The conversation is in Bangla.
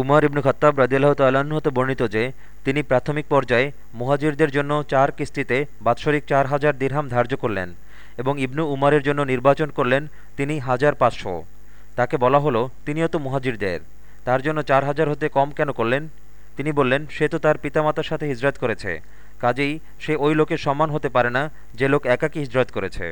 উমর ইবনু খত্তাব রাজিয়াল্লাহ তাল্লাহ্ন হতে বর্ণিত যে, তিনি প্রাথমিক পর্যায়ে মুহাজিরদের জন্য চার কিস্তিতে বাৎসরিক চার হাজার দিরহাম ধার্য করলেন এবং ইবনু উমারের জন্য নির্বাচন করলেন তিনি হাজার পাঁচশো। তাকে বলা হলো তিনিও তো মুহাজিরদের। তার জন্য চার হাজার হতে কম কেন করলেন? তিনি বললেন, সে তো তার পিতামাতার সাথে হিজরত করেছে। কাজেই সে ওই লোকের সমান হতে পারে না, যে লোক একাকী হিজরত করেছে।